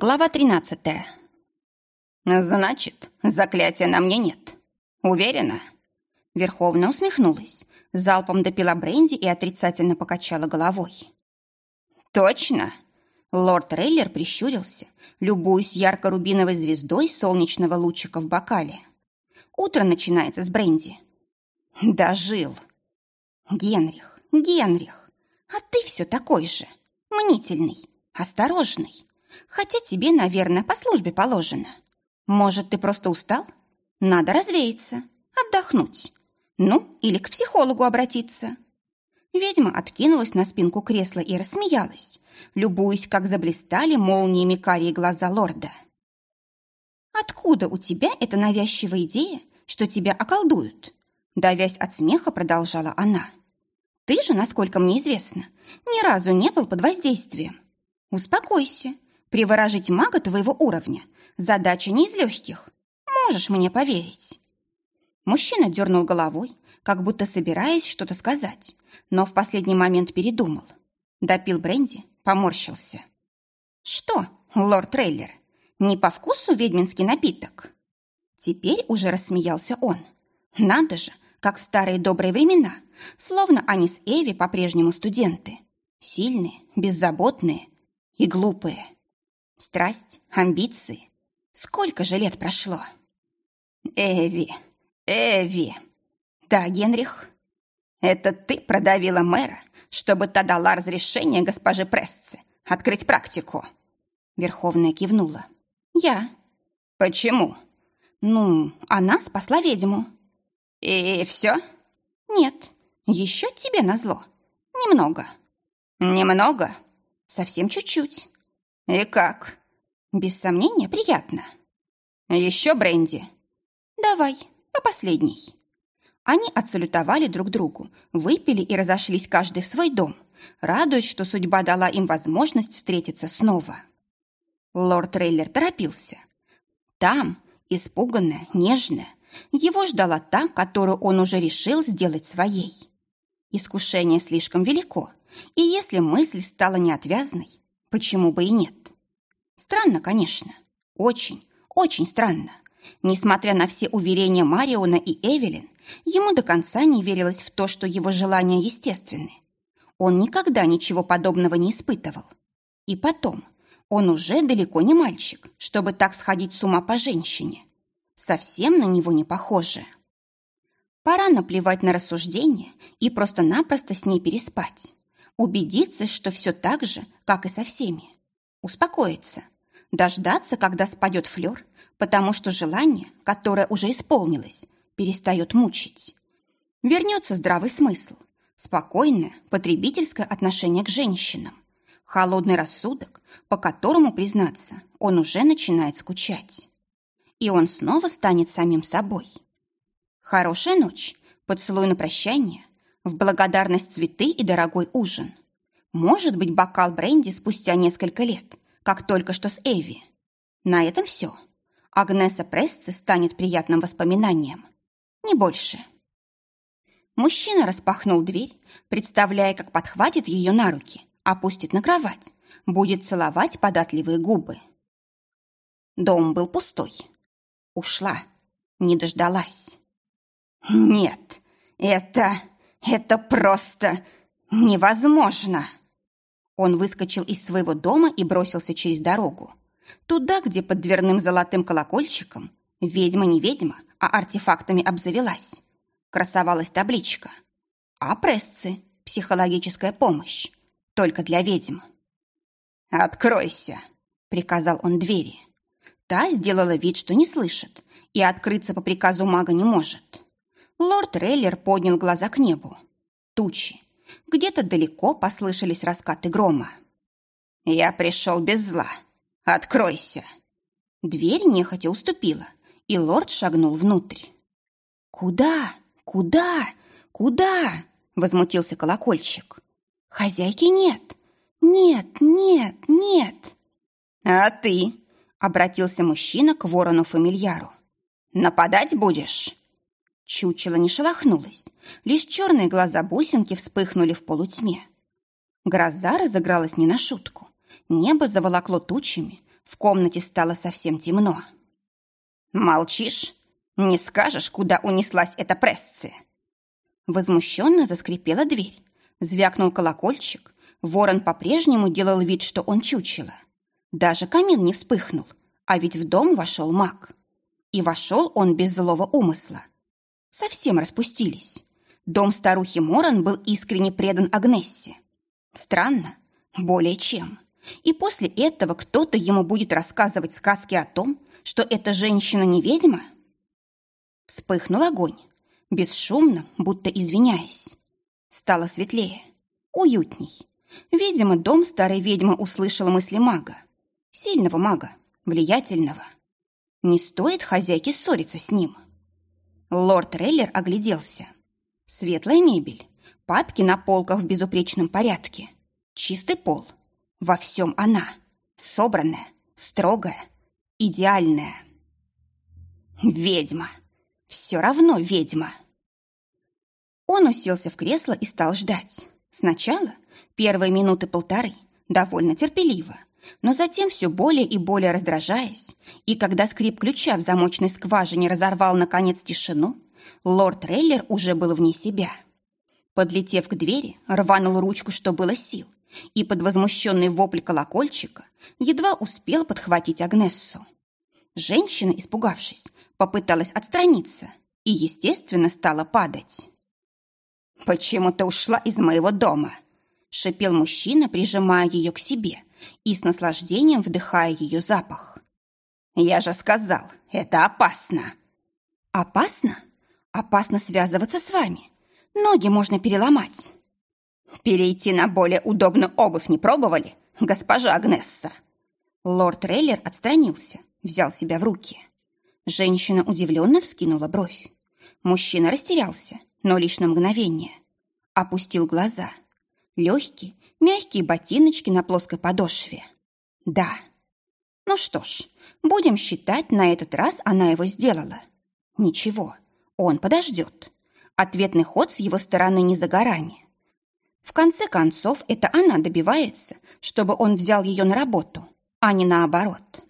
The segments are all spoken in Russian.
Глава 13. Значит, заклятия на мне нет. Уверена? Верховная усмехнулась, залпом допила бренди и отрицательно покачала головой. Точно? Лорд Рейлер прищурился, любуясь ярко-рубиновой звездой солнечного лучика в бокале. Утро начинается с бренди. Дожил. Генрих, Генрих, а ты все такой же, мнительный, осторожный. Хотя тебе, наверное, по службе положено. Может, ты просто устал? Надо развеяться, отдохнуть. Ну, или к психологу обратиться. Ведьма откинулась на спинку кресла и рассмеялась, любуясь, как заблистали молниями карие глаза лорда. «Откуда у тебя эта навязчивая идея, что тебя околдуют?» Давясь от смеха, продолжала она. «Ты же, насколько мне известно, ни разу не был под воздействием. Успокойся, Приворожить мага твоего уровня – задача не из легких. Можешь мне поверить?» Мужчина дернул головой, как будто собираясь что-то сказать, но в последний момент передумал. Допил бренди, поморщился. «Что, лорд Трейлер, не по вкусу ведьминский напиток?» Теперь уже рассмеялся он. «Надо же, как в старые добрые времена, словно они с Эви по-прежнему студенты. Сильные, беззаботные и глупые». Страсть, амбиции. Сколько же лет прошло? Эви, Эви. Да, Генрих. Это ты продавила мэра, чтобы та дала разрешение госпоже Прессе открыть практику? Верховная кивнула. Я. Почему? Ну, она спасла ведьму. И все? Нет, еще тебе назло. Немного. Немного? Совсем чуть-чуть. «И как?» «Без сомнения, приятно». «Еще бренди?» «Давай, по последней». Они отсалютовали друг другу, выпили и разошлись каждый в свой дом, радуясь, что судьба дала им возможность встретиться снова. Лорд Рейлер торопился. Там, испуганная, нежная, его ждала та, которую он уже решил сделать своей. Искушение слишком велико, и если мысль стала неотвязной, Почему бы и нет? Странно, конечно. Очень, очень странно. Несмотря на все уверения Мариона и Эвелин, ему до конца не верилось в то, что его желания естественны. Он никогда ничего подобного не испытывал. И потом, он уже далеко не мальчик, чтобы так сходить с ума по женщине. Совсем на него не похоже. Пора наплевать на рассуждения и просто-напросто с ней переспать. Убедиться, что все так же, как и со всеми. Успокоиться. Дождаться, когда спадет флер, потому что желание, которое уже исполнилось, перестает мучить. Вернется здравый смысл, спокойное потребительское отношение к женщинам, холодный рассудок, по которому, признаться, он уже начинает скучать. И он снова станет самим собой. Хорошая ночь, поцелуй на прощание, в благодарность цветы и дорогой ужин. Может быть, бокал бренди спустя несколько лет, как только что с Эви. На этом все. Агнеса Прессе станет приятным воспоминанием. Не больше. Мужчина распахнул дверь, представляя, как подхватит ее на руки, опустит на кровать, будет целовать податливые губы. Дом был пустой. Ушла. Не дождалась. «Нет, это...» Это просто невозможно!» Он выскочил из своего дома и бросился через дорогу. Туда, где под дверным золотым колокольчиком ведьма не ведьма, а артефактами обзавелась. Красовалась табличка. А прессы – психологическая помощь. Только для ведьм. «Откройся!» – приказал он двери. Та сделала вид, что не слышит, и открыться по приказу мага не может. Лорд Рейлер поднял глаза к небу. Тучи. Где-то далеко послышались раскаты грома. «Я пришел без зла. Откройся!» Дверь нехотя уступила, и лорд шагнул внутрь. «Куда? Куда? Куда?» — возмутился колокольчик. «Хозяйки нет! Нет, нет, нет!» «А ты?» — обратился мужчина к ворону-фамильяру. «Нападать будешь?» Чучело не шелохнулось, лишь черные глаза бусинки вспыхнули в полутьме. Гроза разыгралась не на шутку. Небо заволокло тучами, В комнате стало совсем темно. «Молчишь? Не скажешь, куда унеслась эта прессы?» Возмущенно заскрипела дверь. Звякнул колокольчик. Ворон по-прежнему делал вид, что он чучело. Даже камин не вспыхнул, а ведь в дом вошел маг. И вошел он без злого умысла. Совсем распустились. Дом старухи Моран был искренне предан Агнессе. Странно, более чем. И после этого кто-то ему будет рассказывать сказки о том, что эта женщина не ведьма? Вспыхнул огонь, бесшумно, будто извиняясь. Стало светлее, уютней. Видимо, дом старой ведьмы услышал мысли мага. Сильного мага, влиятельного. Не стоит хозяйке ссориться с ним. Лорд Рейлер огляделся. Светлая мебель, папки на полках в безупречном порядке, чистый пол. Во всем она, собранная, строгая, идеальная. Ведьма. Все равно ведьма. Он уселся в кресло и стал ждать. Сначала первые минуты полторы, довольно терпеливо, но затем все более и более раздражаясь, и когда скрип ключа в замочной скважине разорвал, наконец, тишину, лорд Рейлер уже был вне себя. Подлетев к двери, рванул ручку, что было сил, и под возмущенный вопль колокольчика едва успел подхватить Агнессу. Женщина, испугавшись, попыталась отстраниться и, естественно, стала падать. «Почему ты ушла из моего дома?» – шипел мужчина, прижимая ее к себе и с наслаждением вдыхая ее запах. «Я же сказал, это опасно!» «Опасно? Опасно связываться с вами. Ноги можно переломать». «Перейти на более удобную обувь не пробовали, госпожа Агнесса?» Лорд Рейлер отстранился, взял себя в руки. Женщина удивленно вскинула бровь. Мужчина растерялся, но лишь на мгновение. Опустил глаза. Легкие, мягкие ботиночки на плоской подошве. Да. Ну что ж, будем считать, на этот раз она его сделала. Ничего, он подождет. Ответный ход с его стороны не за горами. В конце концов, это она добивается, чтобы он взял ее на работу, а не наоборот.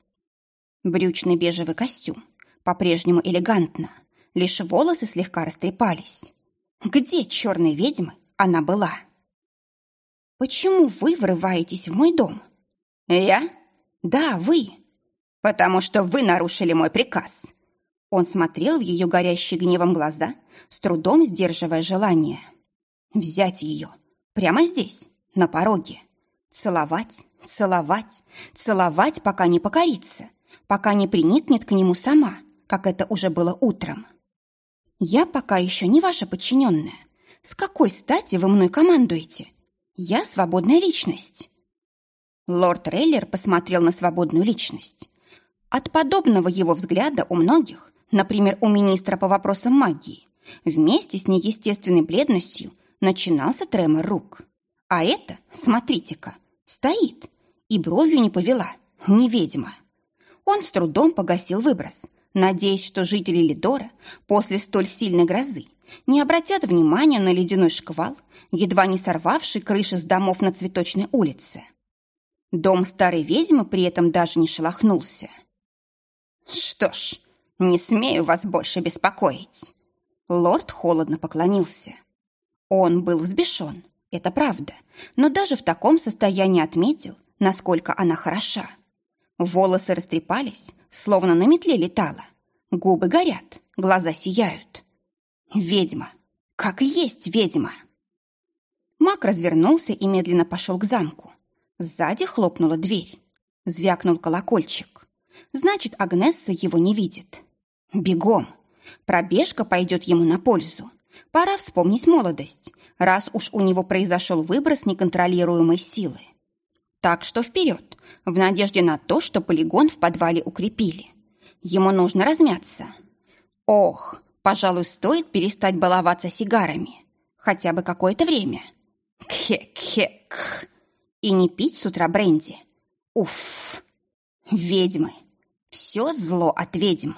Брючный бежевый костюм, по-прежнему элегантно, лишь волосы слегка растрепались. Где черной ведьмы она была? «Почему вы врываетесь в мой дом?» «Я?» «Да, вы». «Потому что вы нарушили мой приказ». Он смотрел в ее горящие гневом глаза, с трудом сдерживая желание. Взять ее, Прямо здесь, на пороге. Целовать, целовать, целовать, пока не покорится, пока не приникнет к нему сама, как это уже было утром. Я пока еще не ваша подчиненная. С какой стати вы мной командуете? Я свободная личность. Лорд Рейлер посмотрел на свободную личность. От подобного его взгляда у многих, например, у министра по вопросам магии, вместе с неестественной бледностью начинался тремор рук. А это, смотрите-ка, стоит и бровью не повела, не ведьма. Он с трудом погасил выброс, надеясь, что жители Лидора после столь сильной грозы не обратят внимания на ледяной шквал, едва не сорвавший крыши с домов на Цветочной улице. Дом старой ведьмы при этом даже не шелохнулся. «Что ж, не смею вас больше беспокоить». Лорд холодно поклонился. Он был взбешен, это правда, но даже в таком состоянии отметил, насколько она хороша. Волосы растрепались, словно на метле летала. Губы горят, глаза сияют. Ведьма! Как есть ведьма! Мак развернулся и медленно пошел к замку. Сзади хлопнула дверь. Звякнул колокольчик. Значит, Агнесса его не видит. Бегом! Пробежка пойдет ему на пользу. Пора вспомнить молодость, раз уж у него произошел выброс неконтролируемой силы. Так что вперед, в надежде на то, что полигон в подвале укрепили. Ему нужно размяться. Ох, пожалуй, стоит перестать баловаться сигарами. Хотя бы какое-то время. Кхе-кхе-кх. И не пить с утра бренди. Уф. Ведьмы. Все зло от ведьм.